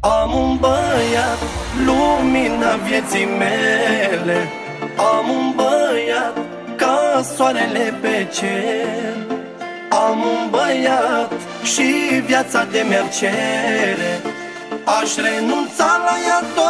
Am un băiat, lumina vieții mele. Am un băiat, ca soarele pe cer. Am un băiat și viața de mercere. Aș renunța la ea doar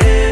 change.